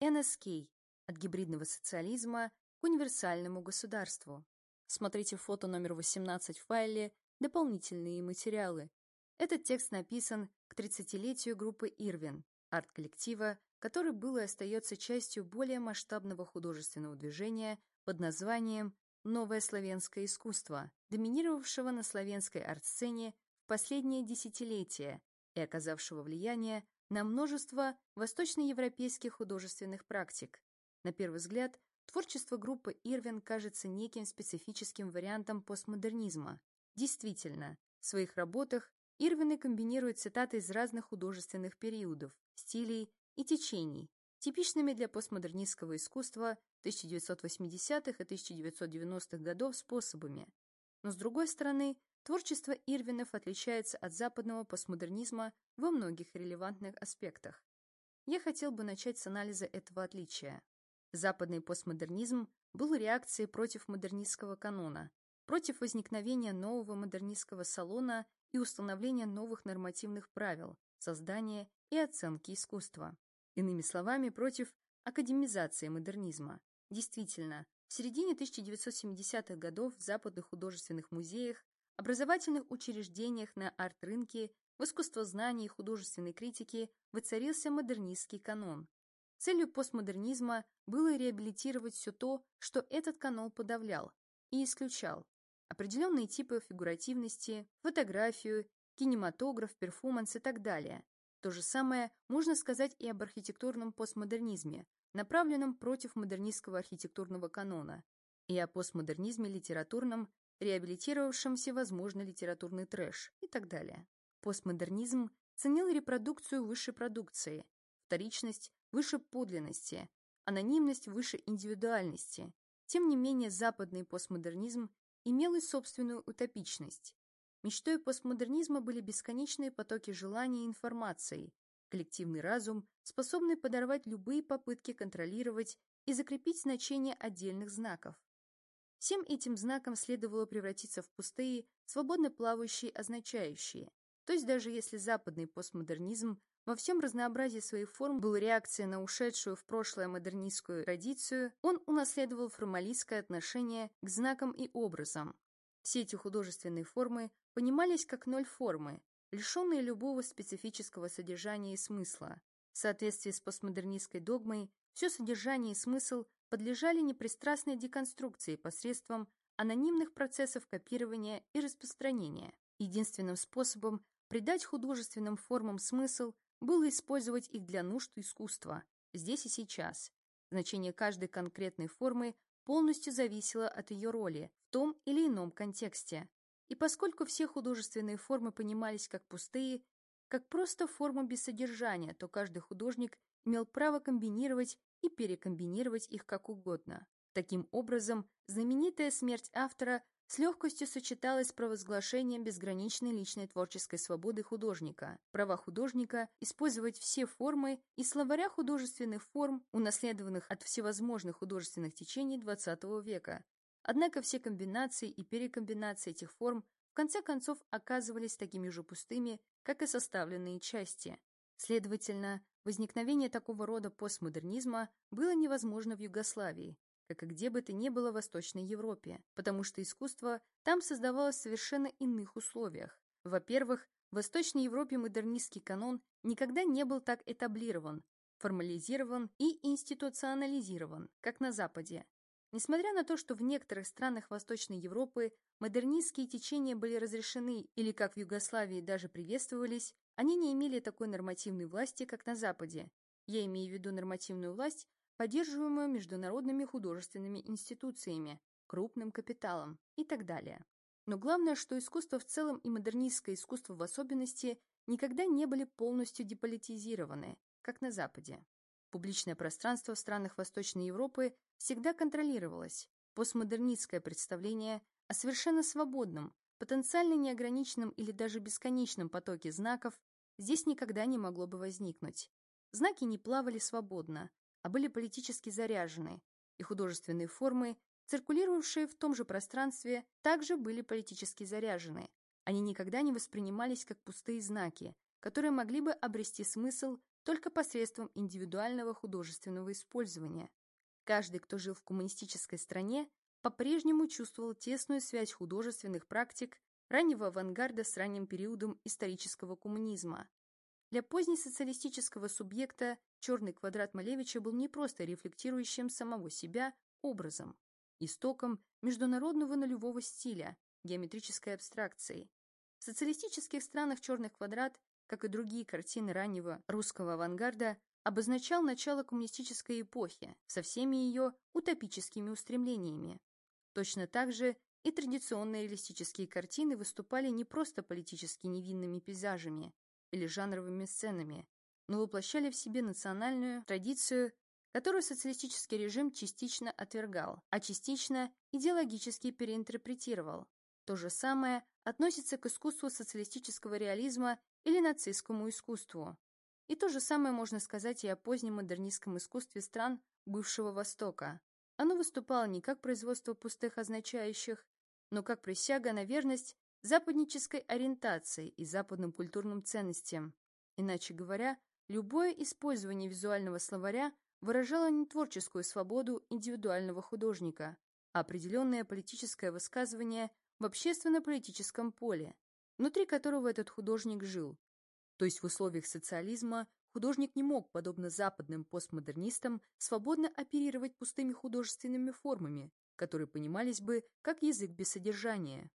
НСК – от гибридного социализма к универсальному государству. Смотрите фото номер 18 в файле «Дополнительные материалы». Этот текст написан к 30-летию группы Ирвин, арт-коллектива, который был и остается частью более масштабного художественного движения под названием «Новое славянское искусство», доминировавшего на славянской арт-сцене в последние десятилетия и оказавшего влияние на множество восточноевропейских художественных практик. На первый взгляд, творчество группы Ирвин кажется неким специфическим вариантом постмодернизма. Действительно, в своих работах Ирвины комбинируют цитаты из разных художественных периодов, стилей и течений, типичными для постмодернистского искусства 1980-х и 1990-х годов способами. Но, с другой стороны, творчество Ирвинов отличается от западного постмодернизма во многих релевантных аспектах. Я хотел бы начать с анализа этого отличия. Западный постмодернизм был реакцией против модернистского канона, против возникновения нового модернистского салона и установления новых нормативных правил, создания и оценки искусства. Иными словами, против академизации модернизма. Действительно, в середине 1970-х годов в западных художественных музеях, образовательных учреждениях на арт-рынке, в искусствознании и художественной критике воцарился модернистский канон. Целью постмодернизма было реабилитировать все то, что этот канон подавлял и исключал. Определенные типы фигуративности, фотографию, кинематограф, перформанс и так далее. То же самое можно сказать и об архитектурном постмодернизме, направленном против модернистского архитектурного канона, и о постмодернизме литературном, реабилитировавшем всевозможный литературный трэш и так далее. Постмодернизм ценил репродукцию высшей продукции, вторичность выше подлинности, анонимность выше индивидуальности. Тем не менее, западный постмодернизм имел и собственную утопичность. Мечтой постмодернизма были бесконечные потоки желаний и информации, коллективный разум, способный подорвать любые попытки контролировать и закрепить значение отдельных знаков. Всем этим знакам следовало превратиться в пустые, свободно плавающие означающие, то есть даже если западный постмодернизм во всем разнообразии своих форм был реакцией на ушедшую в прошлое модернистскую традицию, он унаследовал формалистское отношение к знакам и образам. Все эти художественные формы понимались как ноль формы, лишенные любого специфического содержания и смысла. В соответствии с постмодернистской догмой, все содержание и смысл подлежали непристрастной деконструкции посредством анонимных процессов копирования и распространения. Единственным способом придать художественным формам смысл было использовать их для нужд искусства, здесь и сейчас. Значение каждой конкретной формы полностью зависело от ее роли в том или ином контексте. И поскольку все художественные формы понимались как пустые, как просто форма без содержания, то каждый художник имел право комбинировать и перекомбинировать их как угодно. Таким образом, знаменитая смерть автора с легкостью сочеталась с провозглашением безграничной личной творческой свободы художника, права художника использовать все формы и словаря художественных форм, унаследованных от всевозможных художественных течений XX века. Однако все комбинации и перекомбинации этих форм в конце концов оказывались такими же пустыми, как и составленные части. Следовательно, возникновение такого рода постмодернизма было невозможно в Югославии, как и где бы то ни было в Восточной Европе, потому что искусство там создавалось в совершенно иных условиях. Во-первых, в Восточной Европе модернистский канон никогда не был так этаблирован, формализирован и институционализирован, как на Западе. Несмотря на то, что в некоторых странах Восточной Европы модернистские течения были разрешены или, как в Югославии, даже приветствовались, они не имели такой нормативной власти, как на Западе. Я имею в виду нормативную власть, поддерживаемую международными художественными институциями, крупным капиталом и так далее. Но главное, что искусство в целом и модернистское искусство в особенности никогда не были полностью деполитизированы, как на Западе. Публичное пространство в странах Восточной Европы всегда контролировалось. Постмодернистское представление о совершенно свободном, потенциально неограниченном или даже бесконечном потоке знаков здесь никогда не могло бы возникнуть. Знаки не плавали свободно, а были политически заряжены, и художественные формы, циркулировавшие в том же пространстве, также были политически заряжены. Они никогда не воспринимались как пустые знаки, которые могли бы обрести смысл только посредством индивидуального художественного использования. Каждый, кто жил в коммунистической стране, по-прежнему чувствовал тесную связь художественных практик раннего авангарда с ранним периодом исторического коммунизма. Для позднесоциалистического субъекта черный квадрат Малевича был не просто рефлектирующим самого себя образом, истоком международного нулевого стиля, геометрической абстракции. В социалистических странах черный квадрат, как и другие картины раннего русского авангарда, обозначал начало коммунистической эпохи со всеми ее утопическими устремлениями. Точно так же и традиционные реалистические картины выступали не просто политически невинными пейзажами или жанровыми сценами, но воплощали в себе национальную традицию, которую социалистический режим частично отвергал, а частично идеологически переинтерпретировал. То же самое относится к искусству социалистического реализма или нацистскому искусству. И то же самое можно сказать и о позднем модернистском искусстве стран бывшего Востока. Оно выступало не как производство пустых означающих, но как присяга на верность западнической ориентации и западным культурным ценностям. Иначе говоря, любое использование визуального словаря выражало не творческую свободу индивидуального художника, а определенное политическое высказывание в общественно-политическом поле, внутри которого этот художник жил. То есть в условиях социализма художник не мог, подобно западным постмодернистам, свободно оперировать пустыми художественными формами, которые понимались бы как язык без содержания.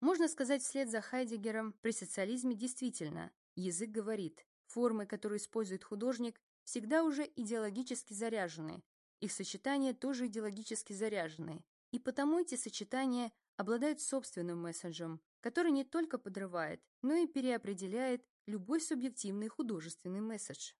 Можно сказать вслед за Хайдегером, при социализме действительно язык говорит, формы, которые использует художник, всегда уже идеологически заряжены, их сочетания тоже идеологически заряжены, и потому эти сочетания обладают собственным месседжем, который не только подрывает, но и переопределяет любой субъективный художественный месседж.